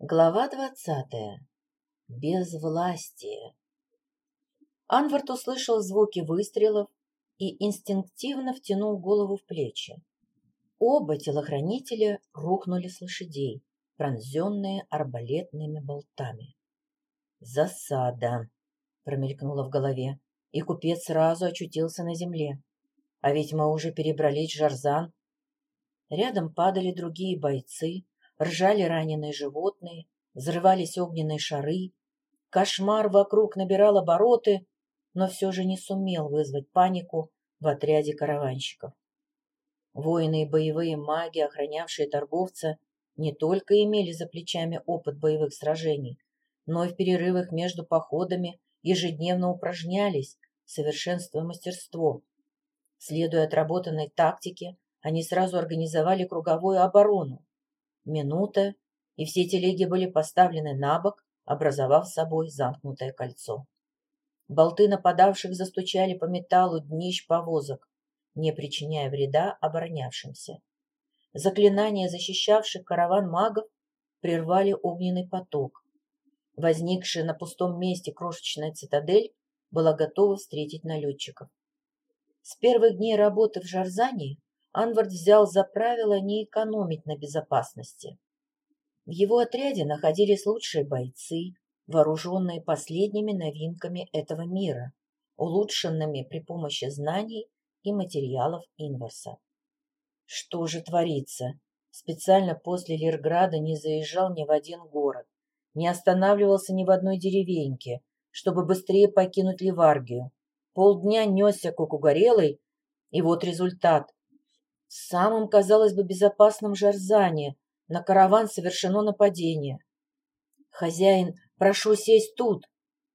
Глава двадцатая. Безвластие. Анвард услышал звуки выстрелов и инстинктивно втянул голову в плечи. Оба телохранителя рухнули с лошадей, пронзенные арбалетными болтами. «Засада!» — промелькнуло в голове, и купец сразу очутился на земле. А ведь мы уже перебрались Жарзан. Рядом падали другие бойцы, ржали раненые животные, взрывались огненные шары. Кошмар вокруг набирал обороты, но все же не сумел вызвать панику в отряде караванщиков. Воины и боевые маги, охранявшие торговца, не только имели за плечами опыт боевых сражений, но и в перерывах между походами ежедневно упражнялись, совершенствуя мастерство. Следуя отработанной тактике, они сразу организовали круговую оборону. Минута, и все телеги были поставлены на бок, образовав собой замкнутое кольцо. Болты нападавших застучали по металлу днищ повозок, не причиняя вреда оборонявшимся. Заклинания, защищавших караван магов, прервали огненный поток. Возникшая на пустом месте крошечная цитадель была готова встретить налетчиков. С первых дней работы в Жарзане Анвард взял за правило не экономить на безопасности. В его отряде находились лучшие бойцы, вооруженные последними новинками этого мира, улучшенными при помощи знаний и материалов Инварса. Что же творится? Специально после Лерграда не заезжал ни в один город, не останавливался ни в одной деревеньке, чтобы быстрее покинуть Ливаргию. Полдня несся как угорелый, и вот результат. В самом, казалось бы, безопасном Жарзане на караван совершено нападение. «Хозяин, прошу сесть тут!»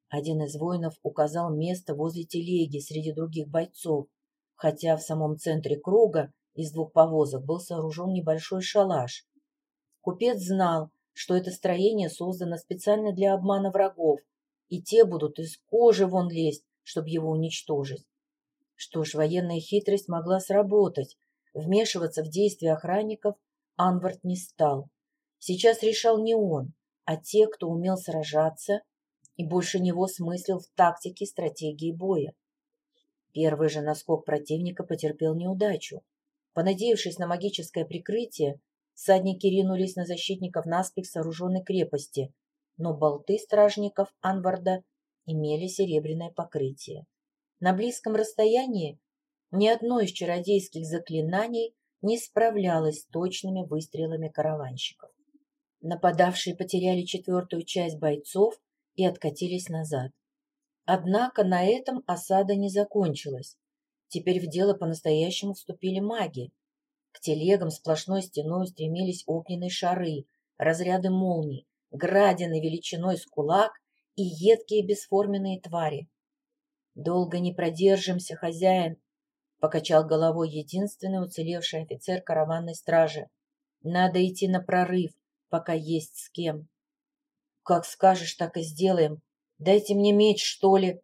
Один из воинов указал место возле телеги среди других бойцов, хотя в самом центре круга из двух повозок был сооружен небольшой шалаш. Купец знал, что это строение создано специально для обмана врагов, и те будут из кожи вон лезть, чтобы его уничтожить. Что ж, военная хитрость могла сработать. Вмешиваться в действия охранников Анвард не стал. Сейчас решал не он, а те, кто умел сражаться и больше него смыслил в тактике стратегии боя. Первый же наскок противника потерпел неудачу. Понадеявшись на магическое прикрытие, всадники ринулись на защитников наспех сооруженной крепости, но болты стражников Анварда имели серебряное покрытие. На близком расстоянии ни одно из чародейских заклинаний не справлялось с точными выстрелами караванщиков. Нападавшие потеряли четвертую часть бойцов и откатились назад. Однако на этом осада не закончилась. Теперь в дело по-настоящему вступили маги. К телегам сплошной стеной устремились огненные шары, разряды молний, градины величиной с кулак и едкие бесформенные твари. «Долго не продержимся, хозяин», — покачал головой единственный уцелевший офицер караванной стражи. «Надо идти на прорыв, пока есть с кем». «Как скажешь, так и сделаем. Дайте мне меч, что ли?»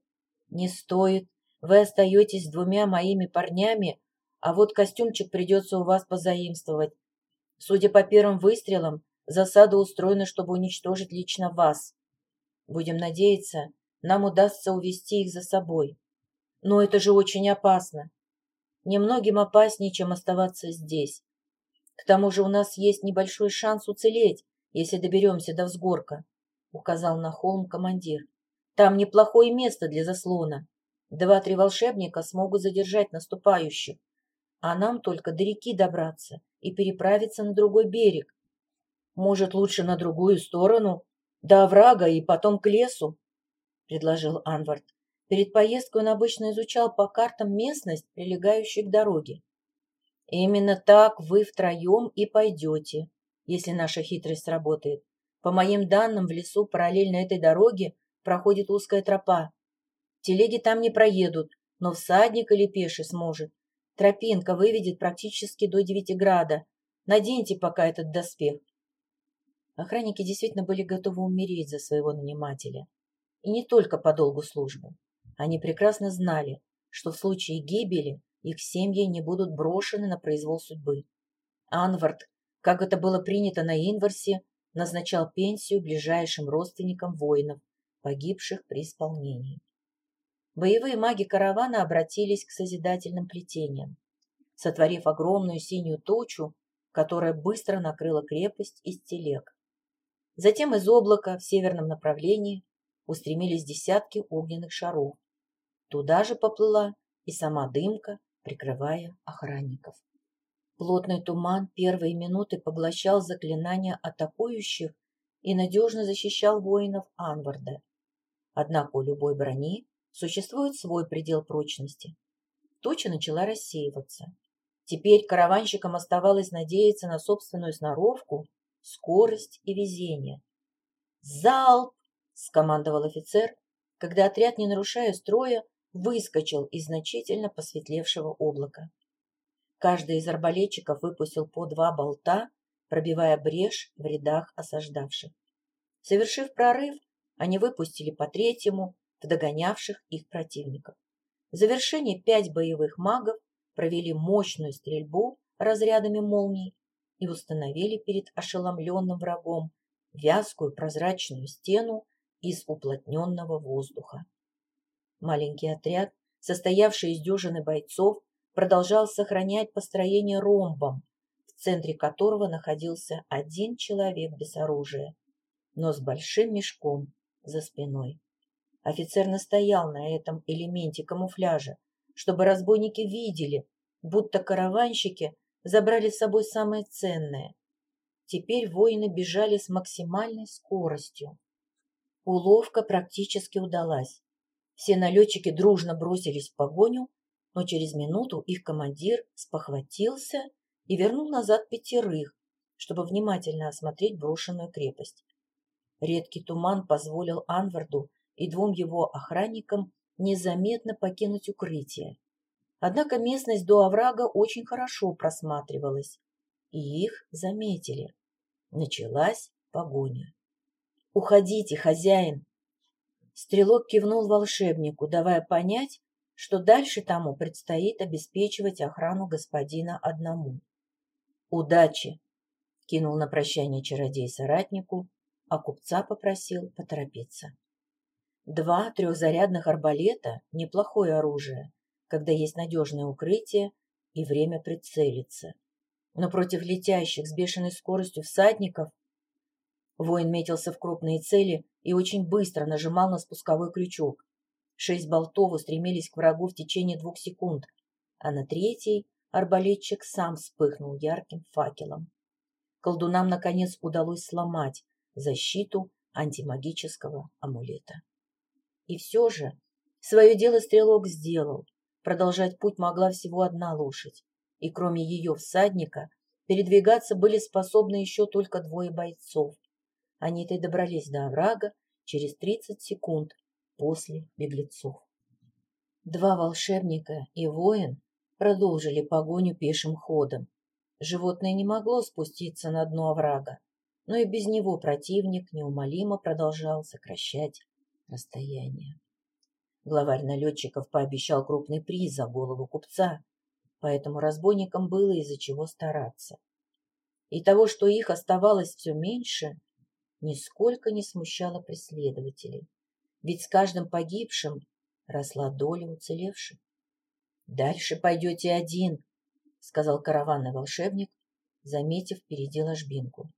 «Не стоит. Вы остаетесь с двумя моими парнями, а вот костюмчик придется у вас позаимствовать. Судя по первым выстрелам, засада устроена, чтобы уничтожить лично вас. Будем надеяться, нам удастся увести их за собой. Но это же очень опасно. Немногим опаснее, чем оставаться здесь. К тому же у нас есть небольшой шанс уцелеть, если доберемся до взгорка, — указал на холм командир. Там неплохое место для заслона. Два-три волшебника смогут задержать наступающих, а нам только до реки добраться и переправиться на другой берег. Может, лучше на другую сторону, до оврага и потом к лесу, — предложил Анвард. Перед поездкой он обычно изучал по картам местность, прилегающую к дороге. Именно так вы втроем и пойдете, если наша хитрость сработает. По моим данным, в лесу параллельно этой дороге проходит узкая тропа. Телеги там не проедут, но всадник или пеший сможет. Тропинка выведет практически до Девятиграда. Наденьте пока этот доспех. Охранники действительно были готовы умереть за своего нанимателя. И не только по долгу службы. Они прекрасно знали, что в случае гибели их семьи не будут брошены на произвол судьбы. Анвард, как это было принято на Инварсе, назначал пенсию ближайшим родственникам воинов, погибших при исполнении. Боевые маги каравана обратились к созидательным плетениям, сотворив огромную синюю тучу, которая быстро накрыла крепость из телег. Затем из облака в северном направлении устремились десятки огненных шаров. Туда же поплыла и сама дымка, прикрывая охранников. Плотный туман первые минуты поглощал заклинания атакующих и надежно защищал воинов Анварда. Однако у любой брони существует свой предел прочности. Туча начала рассеиваться. Теперь караванщикам оставалось надеяться на собственную сноровку, скорость и везение. «Залп!» – скомандовал офицер, когда отряд, не нарушая строя, выскочил из значительно посветлевшего облака. Каждый из арбалетчиков выпустил по два болта, пробивая брешь в рядах осаждавших. Совершив прорыв, они выпустили по третьему в догонявших их противников. В завершение пять боевых магов провели мощную стрельбу разрядами молний и установили перед ошеломленным врагом вязкую прозрачную стену из уплотненного воздуха. Маленький отряд, состоявший из дюжины бойцов, продолжал сохранять построение ромбом, в центре которого находился один человек без оружия, но с большим мешком за спиной. Офицер настоял на этом элементе камуфляжа, чтобы разбойники видели, будто караванщики забрали с собой самое ценное. Теперь воины бежали с максимальной скоростью. Уловка практически удалась. Все налетчики дружно бросились в погоню, но через минуту их командир спохватился и вернул назад пятерых, чтобы внимательно осмотреть брошенную крепость. Редкий туман позволил Анварду и двум его охранникам незаметно покинуть укрытие. Однако местность до оврага очень хорошо просматривалась, и их заметили. Началась погоня. «Уходите, хозяин!» Стрелок кивнул волшебнику, давая понять, что дальше тому предстоит обеспечивать охрану господина одному. «Удачи!» — кинул на прощание чародей соратнику, а купца попросил поторопиться. Два трехзарядных арбалета – неплохое оружие, когда есть надежное укрытие и время прицелиться. Но против летящих с бешеной скоростью всадников воин метился в крупные цели и очень быстро нажимал на спусковой крючок. Шесть болтов устремились к врагу в течение двух секунд, а на третий арбалетчик сам вспыхнул ярким факелом. Колдунам, наконец, удалось сломать защиту антимагического амулета. И все же свое дело стрелок сделал. Продолжать путь могла всего одна лошадь, и кроме ее всадника передвигаться были способны еще только двое бойцов. Они-то и добрались до оврага через 30 секунд после беглецов. Два волшебника и воин продолжили погоню пешим ходом. Животное не могло спуститься на дно оврага, но и без него противник неумолимо продолжал сокращать расстояние. Главарь налетчиков пообещал крупный приз за голову купца, поэтому разбойникам было из-за чего стараться. И того, что их оставалось все меньше, нисколько не смущало преследователей, ведь с каждым погибшим росла доля уцелевших. «Дальше пойдете один», — сказал караванный волшебник, заметив впереди ложбинку.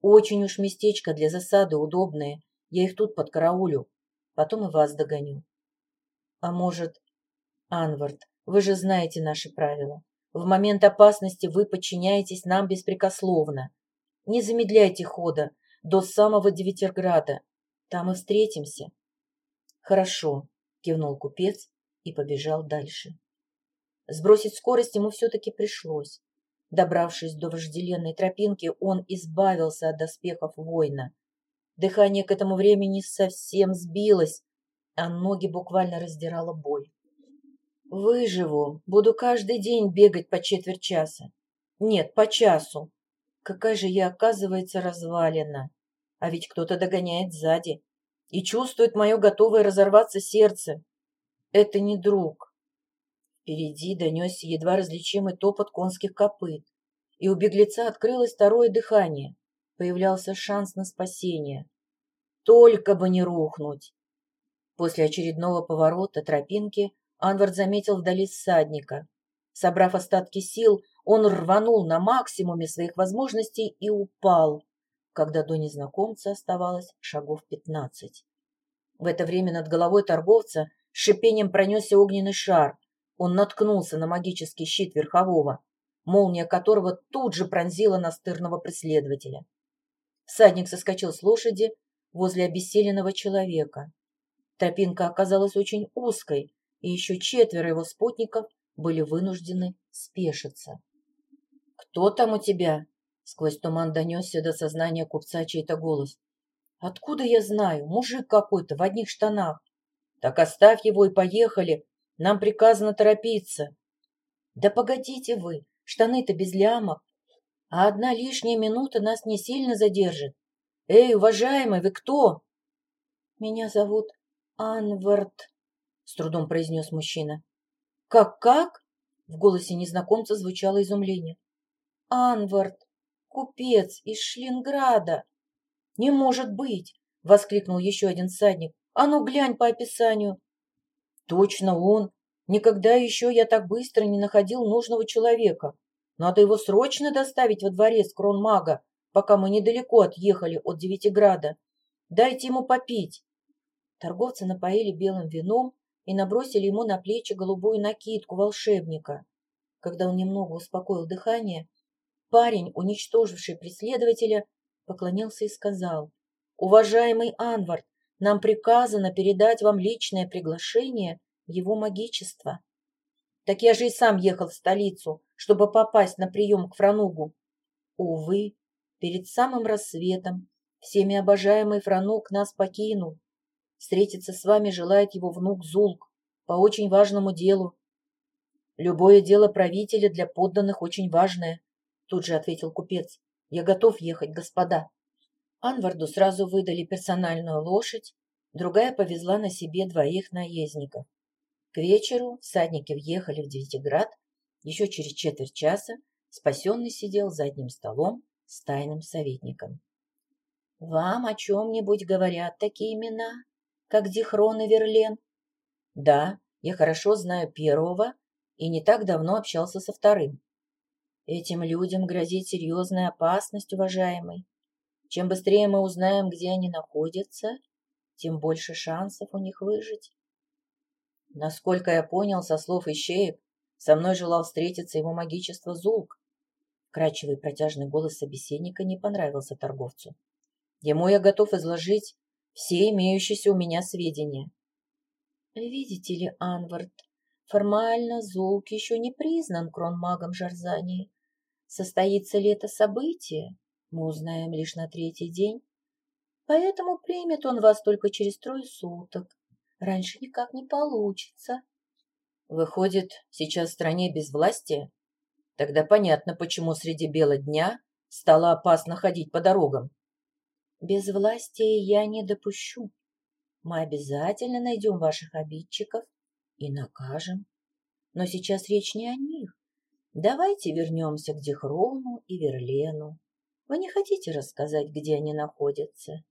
«Очень уж местечко для засады удобное, я их тут подкараулю потом и вас догоню. А может, Анвард, вы же знаете наши правила. В момент опасности вы подчиняетесь нам беспрекословно. Не замедляйте хода до самого Девятерграда. Там и встретимся. Хорошо, кивнул купец и побежал дальше. Сбросить скорость ему все-таки пришлось. Добравшись до вожделенной тропинки, он избавился от доспехов воина Дыхание к этому времени совсем сбилось, а ноги буквально раздирала боль. Выживу, буду каждый день бегать по четверть часа. Нет, по часу. Какая же я, оказывается, развалена. А ведь кто-то догоняет сзади и чувствует мое готовое разорваться сердце. Это не друг. Впереди донесся едва различимый топот конских копыт, и у беглеца открылось второе дыхание. появлялся шанс на спасение. Только бы не рухнуть! После очередного поворота тропинки Анвард заметил вдали всадника. Собрав остатки сил, он рванул на максимуме своих возможностей и упал, когда до незнакомца оставалось шагов пятнадцать. В это время над головой торговца шипением пронесся огненный шар. Он наткнулся на магический щит верхового, молния которого тут же пронзила настырного преследователя. Всадник соскочил с лошади возле обессиленного человека. Тропинка оказалась очень узкой, и еще четверо его спутников были вынуждены спешиться. «Кто там у тебя?» Сквозь туман донесся до сознания купца чей-то голос. Откуда я знаю? Мужик какой-то в одних штанах. Так оставь его и поехали. Нам приказано торопиться. Да погодите вы, штаны-то без лямок. А одна лишняя минута нас не сильно задержит. Эй, уважаемый, вы кто? Меня зовут Анвард, с трудом произнес мужчина. Как-как? В голосе незнакомца звучало изумление. Анвард, купец из Шлинграда. «Не может быть!» — воскликнул еще один всадник. «А ну, глянь по описанию!» «Точно он! Никогда еще я так быстро не находил нужного человека. Надо его срочно доставить во дворец кронмага, пока мы недалеко отъехали от Девятиграда. Дайте ему попить!» Торговцы напоили белым вином и набросили ему на плечи голубую накидку волшебника. Когда он немного успокоил дыхание, парень, уничтоживший преследователя, поклонился и сказал, «Уважаемый Анвард, нам приказано передать вам личное приглашение его магичества». Так я же и сам ехал в столицу, чтобы попасть на прием к Франугу. Увы, перед самым рассветом всеми обожаемый Франуг нас покинул. Встретиться с вами желает его внук Зулк по очень важному делу. Любое дело правителя для подданных очень важное, тут же ответил купец. Я готов ехать, господа. Анварду сразу выдали персональную лошадь, другая повезла на себе двоих наездников. К вечеру всадники въехали в Девятиград. Еще через четверть часа спасенный сидел за одним столом с тайным советником. «Вам о чем-нибудь говорят такие имена, как Дихрон и Верлен?» «Да, я хорошо знаю первого и не так давно общался со вторым. Этим людям грозит серьезная опасность, уважаемый. Чем быстрее мы узнаем, где они находятся, тем больше шансов у них выжить. Насколько я понял со слов ищеек, со мной желал встретиться его магичество Зулк. Кратчевый протяжный голос собеседника не понравился торговцу. Ему я готов изложить все имеющиеся у меня сведения. Видите ли, Анвард, формально Зулк еще не признан кронмагом Жарзании. Состоится ли это событие, мы узнаем лишь на третий день. Поэтому примет он вас только через трое суток. Раньше никак не получится. Выходит, сейчас в стране без власти? Тогда понятно, почему среди бела дня стало опасно ходить по дорогам. Без власти я не допущу. Мы обязательно найдем ваших обидчиков и накажем. Но сейчас речь не о них. Давайте вернемся к Дихрону и Верлену. Вы не хотите рассказать, где они находятся?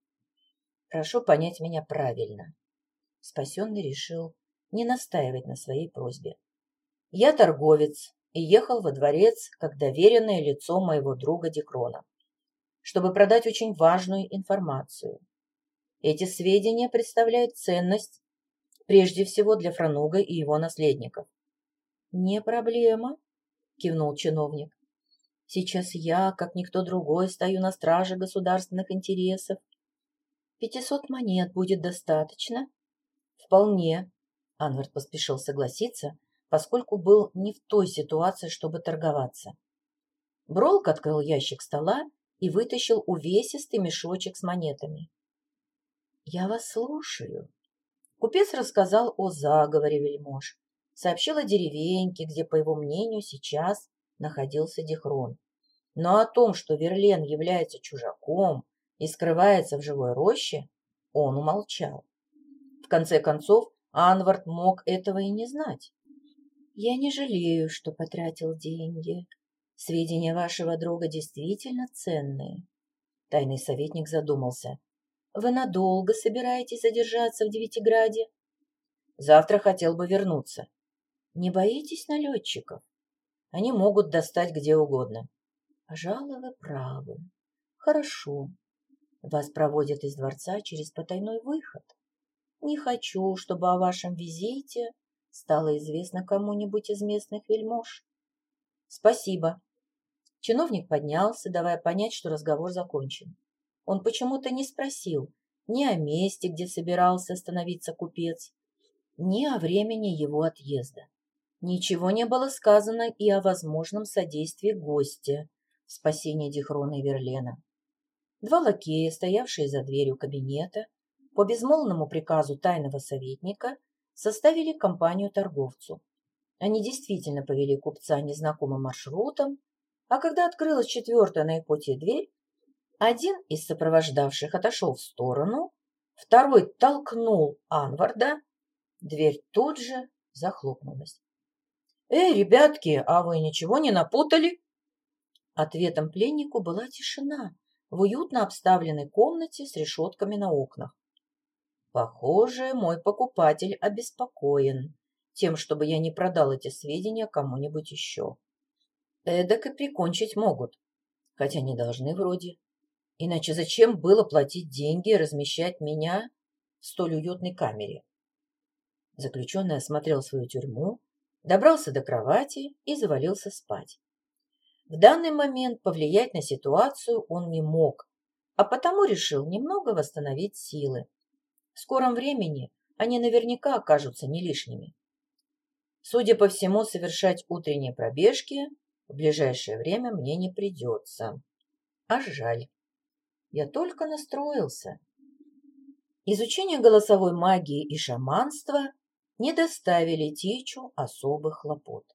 Прошу понять меня правильно. Спасенный решил не настаивать на своей просьбе. Я торговец и ехал во дворец как доверенное лицо моего друга Дикрона, чтобы продать очень важную информацию. Эти сведения представляют ценность прежде всего для Франуга и его наследников. Не проблема, — кивнул чиновник. «Сейчас я, как никто другой, стою на страже государственных интересов. Пятисот монет будет достаточно?» «Вполне», — Анвард поспешил согласиться, поскольку был не в той ситуации, чтобы торговаться. Бролк открыл ящик стола и вытащил увесистый мешочек с монетами. «Я вас слушаю». Купец рассказал о заговоре вельмож, сообщил о деревеньке, где, по его мнению, сейчас находился Дихрон. Но о том, что Верлен является чужаком и скрывается в живой роще, он умолчал. В конце концов, Анвард мог этого и не знать. «Я не жалею, что потратил деньги. Сведения вашего друга действительно ценные. Тайный советник задумался. Вы надолго собираетесь задержаться в Девятиграде? Завтра хотел бы вернуться. Не боитесь налетчиков? Они могут достать где угодно. Пожалуй, вы правы. Хорошо. Вас проводят из дворца через потайной выход. Не хочу, чтобы о вашем визите стало известно кому-нибудь из местных вельмож. Спасибо. Чиновник поднялся, давая понять, что разговор закончен. Он почему-то не спросил ни о месте, где собирался остановиться купец, ни о времени его отъезда. Ничего не было сказано и о возможном содействии гостя в спасении Дихрона и Верлена. Два лакея, стоявшие за дверью кабинета, по безмолвному приказу тайного советника составили компанию торговцу. Они действительно повели купца незнакомым маршрутом, а когда открылась четвертая на пути дверь, один из сопровождавших отошел в сторону, второй толкнул Анварда, дверь тут же захлопнулась. «Эй, ребятки, а вы ничего не напутали?» Ответом пленнику была тишина в уютно обставленной комнате с решетками на окнах. Похоже, мой покупатель обеспокоен тем, чтобы я не продал эти сведения кому-нибудь еще. Эдак и прикончить могут, хотя не должны вроде. Иначе зачем было платить деньги и размещать меня в столь уютной камере? Заключенный осмотрел свою тюрьму, добрался до кровати и завалился спать. В данный момент повлиять на ситуацию он не мог, а потому решил немного восстановить силы. В скором времени они наверняка окажутся не лишними. Судя по всему, совершать утренние пробежки в ближайшее время мне не придется. А жаль. Я только настроился. Изучение голосовой магии и шаманства не доставили Тичу особых хлопот.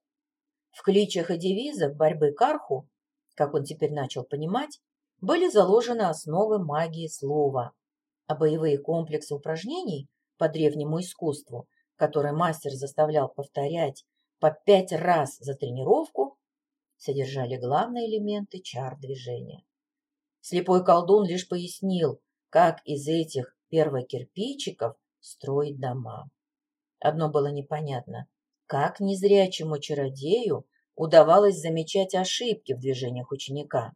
В кличах и девизах борьбы Карху, как он теперь начал понимать, были заложены основы магии слова, а боевые комплексы упражнений по древнему искусству, которые мастер заставлял повторять по пять раз за тренировку, содержали главные элементы чар движения. Слепой колдун лишь пояснил, как из этих первокирпичиков строить дома. Одно было непонятно. Как незрячему чародею удавалось замечать ошибки в движениях ученика?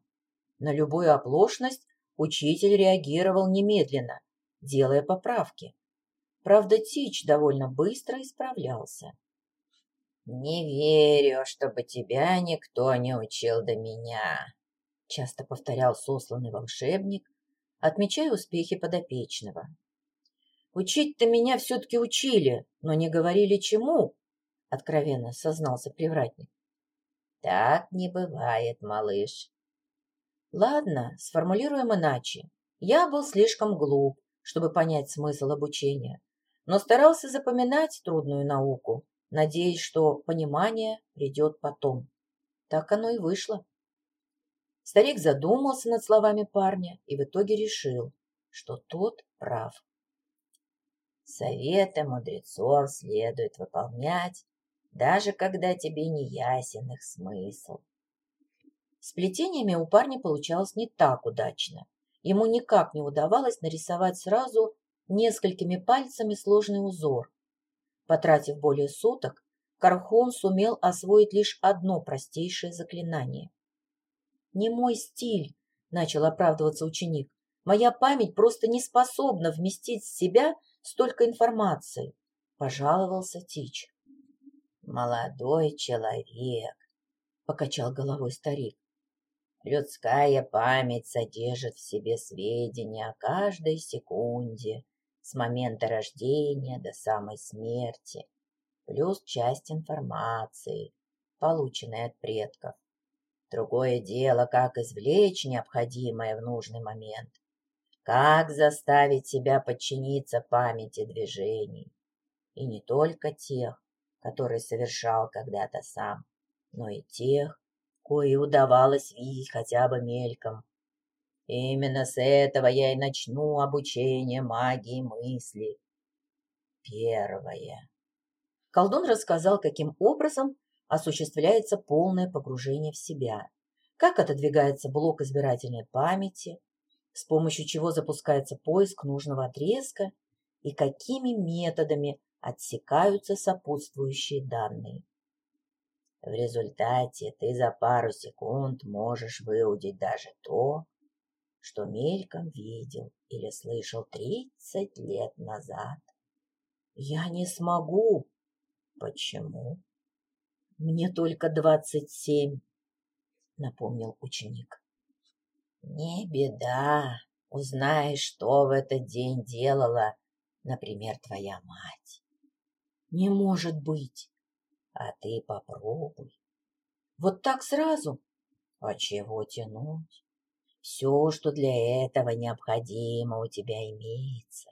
На любую оплошность учитель реагировал немедленно, делая поправки. Правда, Тич довольно быстро исправлялся. «Не верю, чтобы тебя никто не учил до меня», — часто повторял сосланный волшебник, отмечая успехи подопечного. «Учить-то меня все-таки учили, но не говорили чему», — откровенно сознался привратник. «Так не бывает, малыш». «Ладно, сформулируем иначе. Я был слишком глуп, чтобы понять смысл обучения, но старался запоминать трудную науку, надеясь, что понимание придет потом. Так оно и вышло. Старик задумался над словами парня и в итоге решил, что тот прав. Советы мудрецов следует выполнять, даже когда тебе не ясен их смысл. С плетениями у парня получалось не так удачно. Ему никак не удавалось нарисовать сразу несколькими пальцами сложный узор. Потратив более суток, Кархон сумел освоить лишь одно простейшее заклинание. «Не мой стиль», — начал оправдываться ученик. «Моя память просто не способна вместить в себя столько информации», — пожаловался Тич. «Молодой человек», — покачал головой старик. Людская память содержит в себе сведения о каждой секунде с момента рождения до самой смерти, плюс часть информации, полученной от предков. Другое дело, как извлечь необходимое в нужный момент, как заставить себя подчиниться памяти движений, и не только тех, которые совершал когда-то сам, но и тех, кое удавалось видеть хотя бы мельком. Именно с этого я и начну обучение магии мысли. Первое. Колдун рассказал, каким образом осуществляется полное погружение в себя, как отодвигается блок избирательной памяти, с помощью чего запускается поиск нужного отрезка и какими методами отсекаются сопутствующие данные. В результате ты за пару секунд можешь выудить даже то, что мельком видел или слышал тридцать лет назад. Я не смогу. Почему? Мне только двадцать семь, напомнил ученик. Не беда, узнаешь, что в этот день делала, например, твоя мать. Не может быть. А ты попробуй. Вот так сразу? А чего тянуть? Все, что для этого необходимо, у тебя имеется.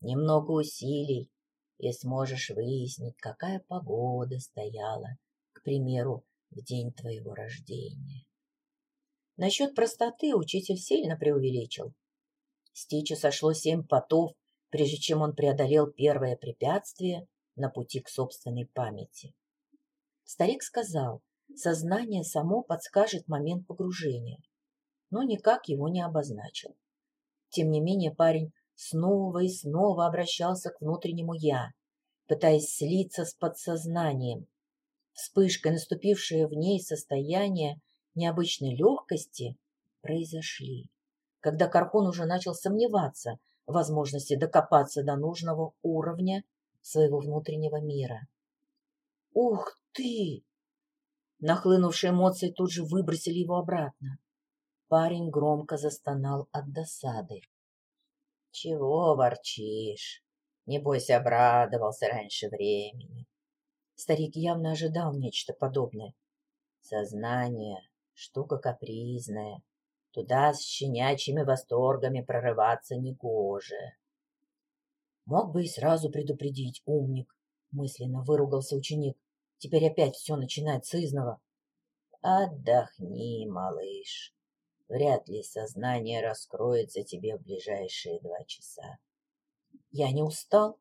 Немного усилий, и сможешь выяснить, какая погода стояла, к примеру, в день твоего рождения. Насчет простоты учитель сильно преувеличил. Стичу сошло семь потов, прежде чем он преодолел первое препятствие на пути к собственной памяти. Старик сказал, сознание само подскажет момент погружения, но никак его не обозначил. Тем не менее парень снова и снова обращался к внутреннему «я», пытаясь слиться с подсознанием. Вспышкой, наступившее в ней состояние, необычной легкости произошли, когда Кархон уже начал сомневаться в возможности докопаться до нужного уровня своего внутреннего мира. «Ух ты!» Нахлынувшие эмоции тут же выбросили его обратно. Парень громко застонал от досады. «Чего ворчишь? Небось, обрадовался раньше времени». Старик явно ожидал нечто подобное. Сознание штука капризная. Туда с щенячьими восторгами прорываться негоже. Мог бы и сразу предупредить, умник, мысленно выругался ученик. Теперь опять все начинается с изного. Отдохни, малыш. Вряд ли сознание раскроется тебе в ближайшие два часа. Я не устал.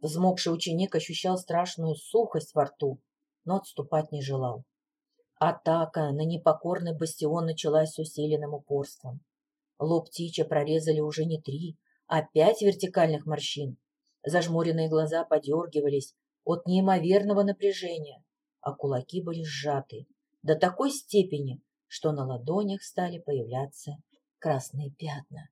Взмокший ученик ощущал страшную сухость во рту, но отступать не желал. Атака на непокорный бастион началась усиленным упорством. Лоб Тича прорезали уже не три, а пять вертикальных морщин. Зажмуренные глаза подергивались от неимоверного напряжения, а кулаки были сжаты до такой степени, что на ладонях стали появляться красные пятна.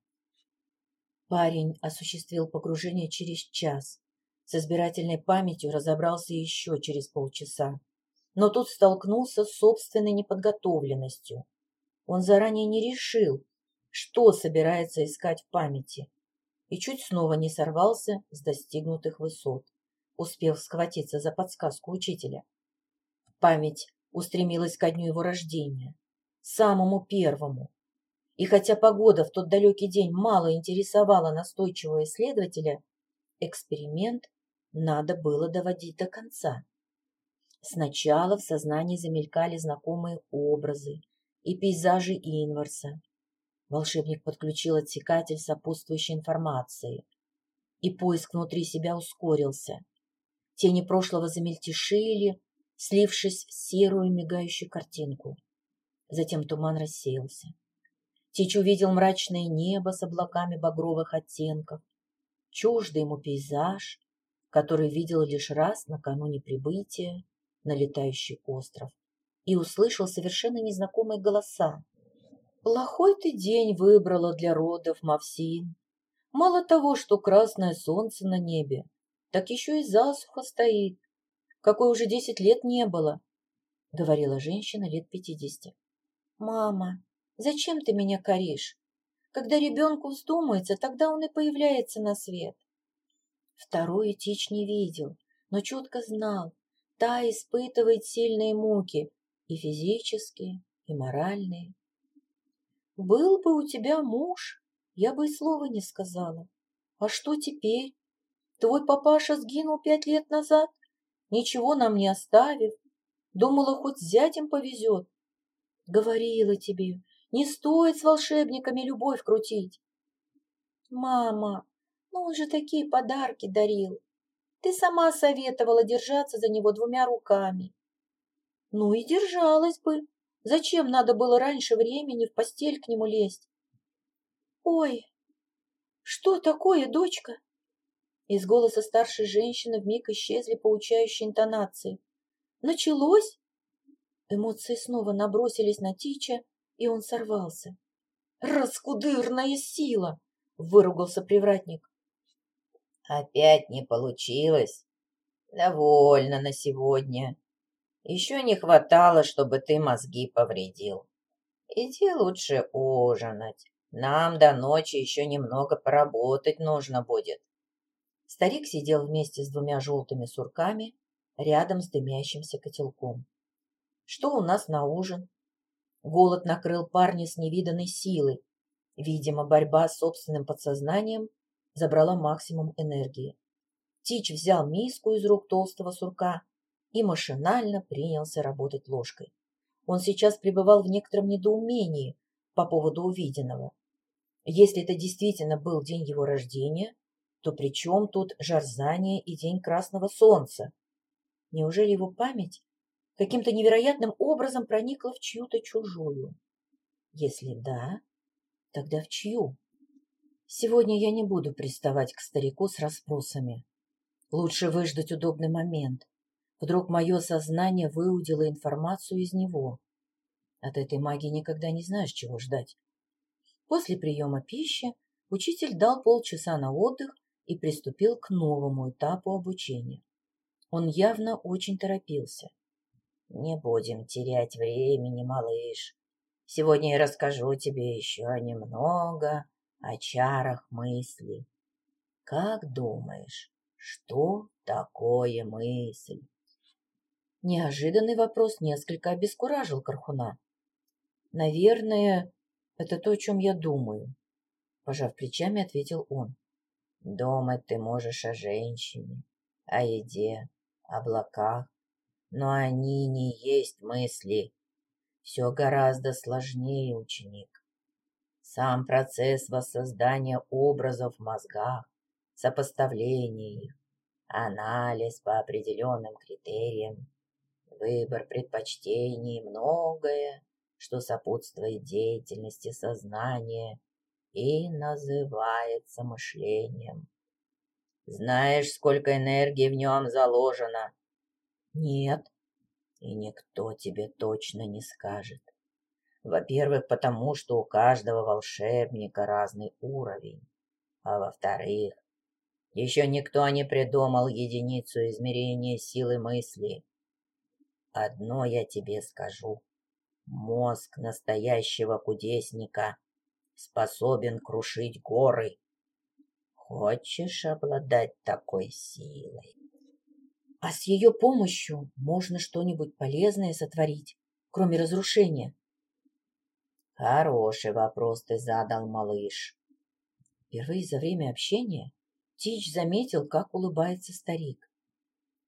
Парень осуществил погружение через час. С избирательной памятью разобрался еще через полчаса но тут столкнулся с собственной неподготовленностью. Он заранее не решил, что собирается искать в памяти, и чуть снова не сорвался с достигнутых высот, успев схватиться за подсказку учителя. Память устремилась ко дню его рождения, самому первому. И хотя погода в тот далекий день мало интересовала настойчивого исследователя, эксперимент надо было доводить до конца. Сначала в сознании замелькали знакомые образы и пейзажи Инварса. Волшебник подключил отсекатель сопутствующей информации, и поиск внутри себя ускорился. Тени прошлого замельтешили, слившись в серую мигающую картинку. Затем туман рассеялся. Тич увидел мрачное небо с облаками багровых оттенков, чуждый ему пейзаж, который видел лишь раз накануне прибытия на летающий остров и услышал совершенно незнакомые голоса. «Плохой ты день выбрала для родов, Мавсин. Мало того, что красное солнце на небе, так еще и засуха стоит, какой уже десять лет не было», — говорила женщина лет пятидесяти. «Мама, зачем ты меня коришь? Когда ребенку вздумается, тогда он и появляется на свет». Второй Тич не видел, но четко знал, та испытывает сильные муки, и физические, и моральные. Был бы у тебя муж, я бы и слова не сказала. А что теперь? Твой папаша сгинул пять лет назад, ничего нам не оставив. Думала, хоть зятем повезет. Говорила тебе, не стоит с волшебниками любовь крутить. Мама, ну он же такие подарки дарил. Ты сама советовала держаться за него двумя руками. Ну и держалась бы. Зачем надо было раньше времени в постель к нему лезть? Ой, что такое, дочка? Из голоса старшей женщины вмиг исчезли поучающие интонации. Началось? Эмоции снова набросились на Тича, и он сорвался. «Раскудырная сила!» — выругался привратник. «Опять не получилось. Довольно на сегодня. Еще не хватало, чтобы ты мозги повредил. Иди лучше ужинать. Нам до ночи еще немного поработать нужно будет». Старик сидел вместе с двумя желтыми сурками рядом с дымящимся котелком. «Что у нас на ужин?» Голод накрыл парня с невиданной силой. Видимо, борьба с собственным подсознанием забрала максимум энергии. Тич взял миску из рук толстого сурка и машинально принялся работать ложкой. Он сейчас пребывал в некотором недоумении по поводу увиденного. Если это действительно был день его рождения, то при чем тут жарзание и день красного солнца? Неужели его память каким-то невероятным образом проникла в чью-то чужую? Если да, тогда в чью? Сегодня я не буду приставать к старику с расспросами. Лучше выждать удобный момент. Вдруг мое сознание выудило информацию из него. От этой магии никогда не знаешь, чего ждать. После приема пищи учитель дал полчаса на отдых и приступил к новому этапу обучения. Он явно очень торопился. «Не будем терять времени, малыш. Сегодня я расскажу тебе еще немного о чарах мысли. Как думаешь, что такое мысль?» Неожиданный вопрос несколько обескуражил Кархуна. «Наверное, это то, о чем я думаю», — пожав плечами, ответил он. Думать ты можешь о женщине, о еде, облаках, но они не есть мысли. Все гораздо сложнее, ученик. Сам процесс воссоздания образов в мозгах, сопоставление их, анализ по определенным критериям, выбор предпочтений и многое, что сопутствует деятельности сознания и называется мышлением. Знаешь, сколько энергии в нем заложено? Нет. И никто тебе точно не скажет. Во-первых, потому что у каждого волшебника разный уровень. А во-вторых, еще никто не придумал единицу измерения силы мысли. Одно я тебе скажу. Мозг настоящего кудесника способен крушить горы. Хочешь обладать такой силой? А с ее помощью можно что-нибудь полезное сотворить, кроме разрушения? Хороший вопрос ты задал, малыш. Впервые за время общения Тич заметил, как улыбается старик.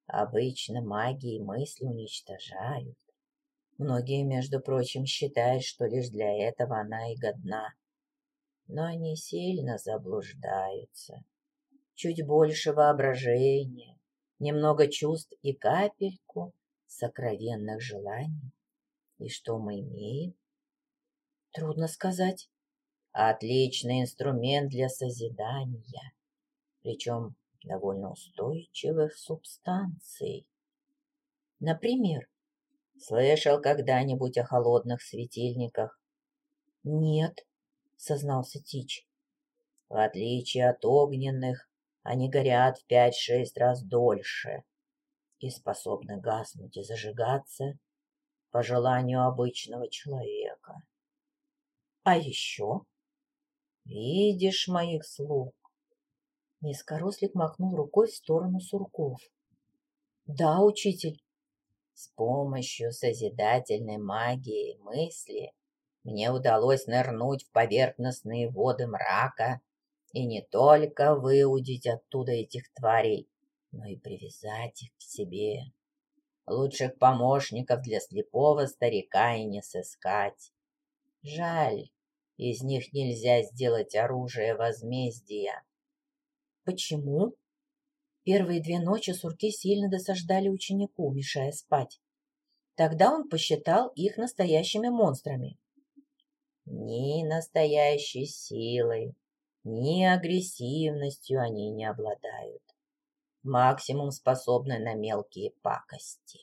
Обычно магии мысли уничтожают. Многие, между прочим, считают, что лишь для этого она и годна но они сильно заблуждаются. Чуть больше воображения, немного чувств и капельку сокровенных желаний. И что мы имеем? Трудно сказать. Отличный инструмент для созидания, причем довольно устойчивых субстанций. Например, слышал когда-нибудь о холодных светильниках? Нет, — сознался Тич. «В отличие от огненных, они горят в пять-шесть раз дольше и способны гаснуть и зажигаться по желанию обычного человека. А еще? Видишь моих слуг?» Низкорослик махнул рукой в сторону сурков. «Да, учитель». «С помощью созидательной магии мысли мне удалось нырнуть в поверхностные воды мрака и не только выудить оттуда этих тварей, но и привязать их к себе. Лучших помощников для слепого старика и не сыскать. Жаль, из них нельзя сделать оружие возмездия. Почему? Первые две ночи сурки сильно досаждали ученику, мешая спать. Тогда он посчитал их настоящими монстрами. Ни настоящей силой, ни агрессивностью они не обладают. Максимум способны на мелкие пакости.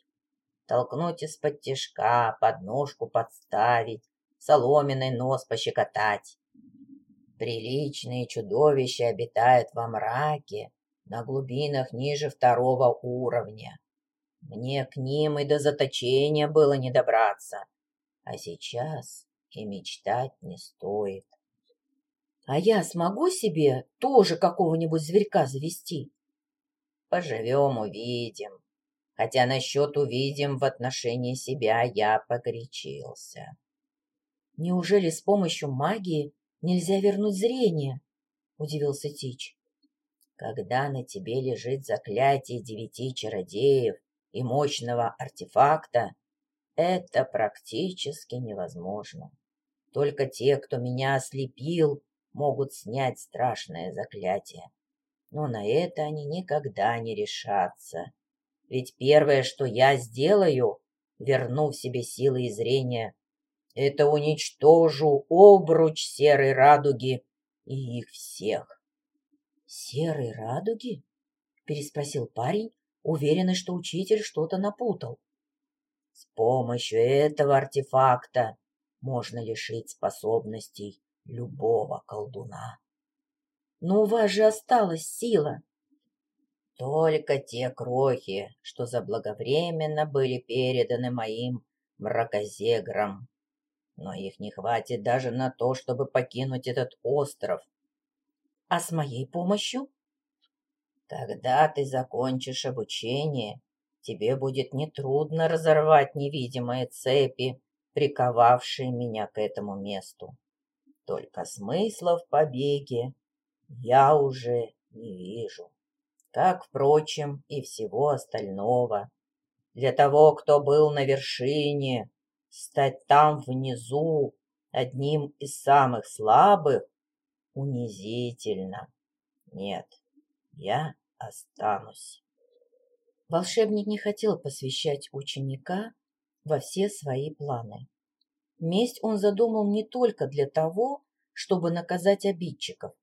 Толкнуть из-под тяжка, подножку подставить, соломенный нос пощекотать. Приличные чудовища обитают во мраке, на глубинах ниже второго уровня. Мне к ним и до заточения было не добраться, а сейчас и мечтать не стоит. А я смогу себе тоже какого-нибудь зверька завести? Поживем, увидим. Хотя насчет увидим в отношении себя я погорячился. Неужели с помощью магии нельзя вернуть зрение? Удивился Тич. Когда на тебе лежит заклятие девяти чародеев и мощного артефакта, это практически невозможно. Только те, кто меня ослепил, могут снять страшное заклятие. Но на это они никогда не решатся. Ведь первое, что я сделаю, вернув себе силы и зрение, это уничтожу обруч серой радуги и их всех. «Серой радуги?» — переспросил парень, уверенный, что учитель что-то напутал. «С помощью этого артефакта можно лишить способностей любого колдуна. Но у вас же осталась сила. Только те крохи, что заблаговременно были переданы моим мракозеграм. Но их не хватит даже на то, чтобы покинуть этот остров. А с моей помощью? Когда ты закончишь обучение, тебе будет нетрудно разорвать невидимые цепи, приковавшие меня к этому месту. Только смысла в побеге я уже не вижу. Как, впрочем, и всего остального. Для того, кто был на вершине, стать там внизу одним из самых слабых унизительно. Нет, я останусь. Волшебник не хотел посвящать ученика во все свои планы. Месть он задумал не только для того, чтобы наказать обидчиков.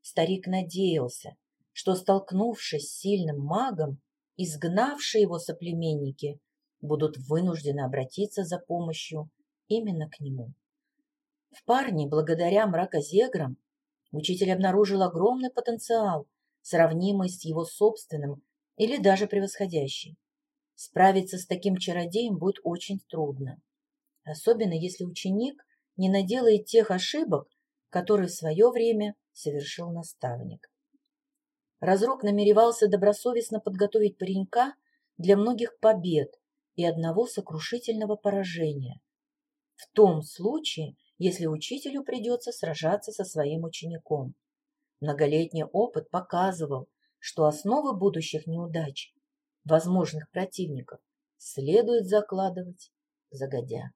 Старик надеялся, что, столкнувшись с сильным магом, изгнавшие его соплеменники будут вынуждены обратиться за помощью именно к нему. В парне, благодаря мракозеграм, учитель обнаружил огромный потенциал, сравнимый с его собственным или даже превосходящий. Справиться с таким чародеем будет очень трудно особенно если ученик не наделает тех ошибок, которые в свое время совершил наставник. Разрок намеревался добросовестно подготовить паренька для многих побед и одного сокрушительного поражения. В том случае, если учителю придется сражаться со своим учеником. Многолетний опыт показывал, что основы будущих неудач, возможных противников, следует закладывать загодя.